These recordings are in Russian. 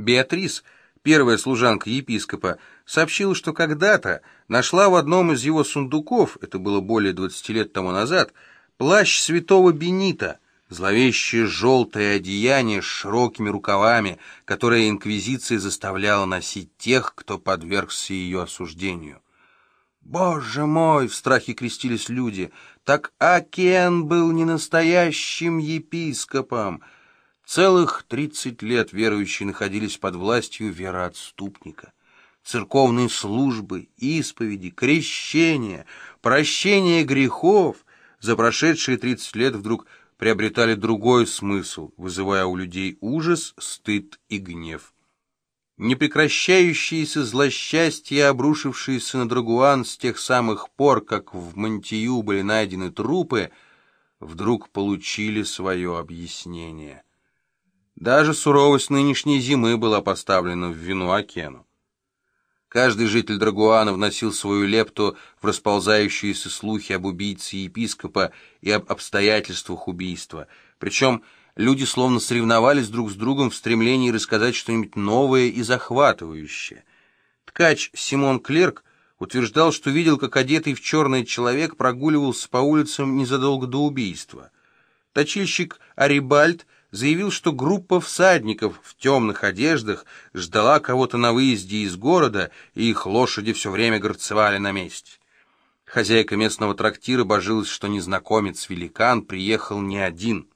Беатрис, первая служанка епископа, сообщила, что когда-то нашла в одном из его сундуков, это было более 20 лет тому назад, плащ святого Бенита, зловещее желтое одеяние с широкими рукавами, которое инквизиция заставляла носить тех, кто подвергся ее осуждению. «Боже мой!» — в страхе крестились люди. «Так Акен был не настоящим епископом!» Целых тридцать лет верующие находились под властью вероотступника. Церковные службы, исповеди, крещения, прощение грехов за прошедшие тридцать лет вдруг приобретали другой смысл, вызывая у людей ужас, стыд и гнев. Непрекращающиеся злосчастья, обрушившиеся на Драгуан с тех самых пор, как в Монтию были найдены трупы, вдруг получили свое объяснение — даже суровость нынешней зимы была поставлена в вину Акену. Каждый житель Драгуана вносил свою лепту в расползающиеся слухи об убийце епископа и об обстоятельствах убийства. Причем люди словно соревновались друг с другом в стремлении рассказать что-нибудь новое и захватывающее. Ткач Симон Клерк утверждал, что видел, как одетый в черный человек прогуливался по улицам незадолго до убийства. Точильщик Арибальд заявил, что группа всадников в темных одеждах ждала кого-то на выезде из города, и их лошади все время горцевали на месте. Хозяйка местного трактира божилась, что незнакомец-великан приехал не один.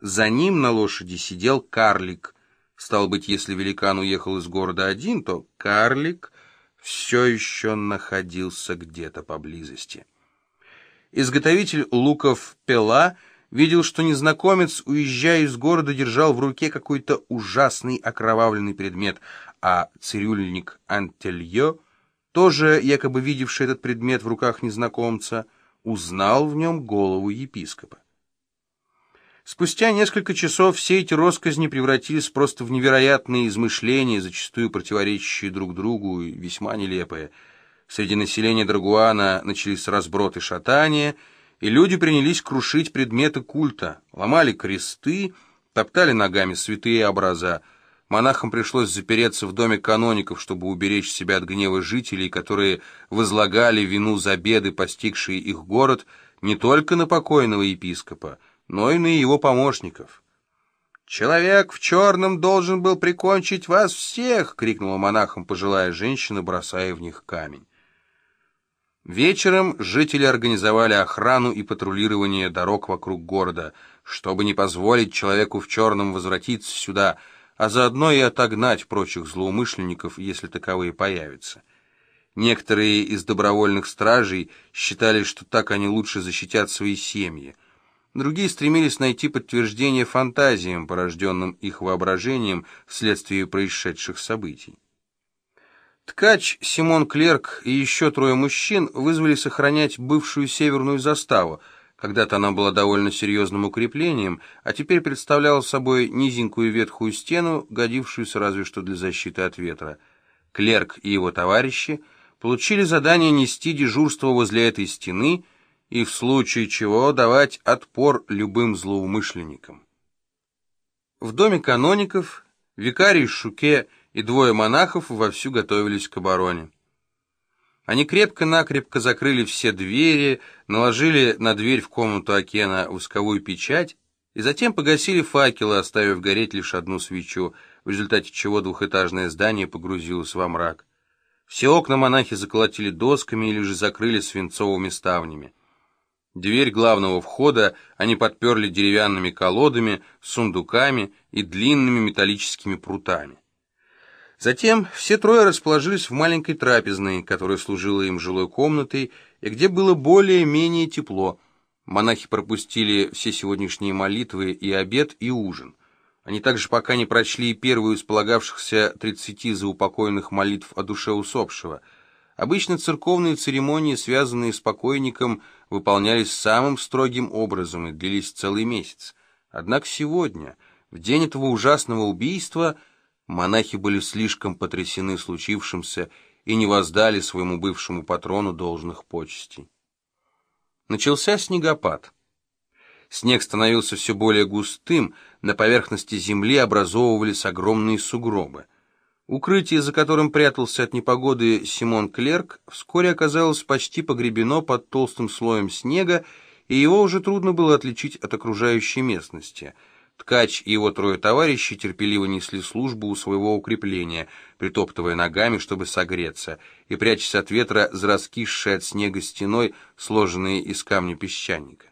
За ним на лошади сидел карлик. Стал быть, если великан уехал из города один, то карлик все еще находился где-то поблизости. Изготовитель луков Пела — видел, что незнакомец, уезжая из города, держал в руке какой-то ужасный окровавленный предмет, а цирюльник Антелье, тоже якобы видевший этот предмет в руках незнакомца, узнал в нем голову епископа. Спустя несколько часов все эти росказни превратились просто в невероятные измышления, зачастую противоречащие друг другу и весьма нелепые. Среди населения Драгуана начались разброты шатания — и люди принялись крушить предметы культа, ломали кресты, топтали ногами святые образа. Монахам пришлось запереться в доме каноников, чтобы уберечь себя от гнева жителей, которые возлагали вину за беды, постигшие их город, не только на покойного епископа, но и на его помощников. «Человек в черном должен был прикончить вас всех!» — крикнула монахам пожилая женщина, бросая в них камень. Вечером жители организовали охрану и патрулирование дорог вокруг города, чтобы не позволить человеку в черном возвратиться сюда, а заодно и отогнать прочих злоумышленников, если таковые появятся. Некоторые из добровольных стражей считали, что так они лучше защитят свои семьи. Другие стремились найти подтверждение фантазиям, порожденным их воображением вследствие происшедших событий. Ткач Симон Клерк и еще трое мужчин вызвали сохранять бывшую северную заставу. Когда-то она была довольно серьезным укреплением, а теперь представляла собой низенькую ветхую стену, годившуюся разве что для защиты от ветра. Клерк и его товарищи получили задание нести дежурство возле этой стены и в случае чего давать отпор любым злоумышленникам. В доме каноников викарий Шуке и двое монахов вовсю готовились к обороне. Они крепко-накрепко закрыли все двери, наложили на дверь в комнату Акена восковую печать и затем погасили факелы, оставив гореть лишь одну свечу, в результате чего двухэтажное здание погрузилось во мрак. Все окна монахи заколотили досками или же закрыли свинцовыми ставнями. Дверь главного входа они подперли деревянными колодами, сундуками и длинными металлическими прутами. Затем все трое расположились в маленькой трапезной, которая служила им жилой комнатой, и где было более-менее тепло. Монахи пропустили все сегодняшние молитвы и обед, и ужин. Они также пока не прочли первую из полагавшихся тридцати заупокойных молитв о душе усопшего. Обычно церковные церемонии, связанные с покойником, выполнялись самым строгим образом и длились целый месяц. Однако сегодня, в день этого ужасного убийства, Монахи были слишком потрясены случившимся и не воздали своему бывшему патрону должных почестей. Начался снегопад. Снег становился все более густым, на поверхности земли образовывались огромные сугробы. Укрытие, за которым прятался от непогоды Симон Клерк, вскоре оказалось почти погребено под толстым слоем снега, и его уже трудно было отличить от окружающей местности. Ткач и его трое товарищей терпеливо несли службу у своего укрепления, притоптывая ногами, чтобы согреться, и прячась от ветра за раскисшей от снега стеной, сложенные из камня песчаника.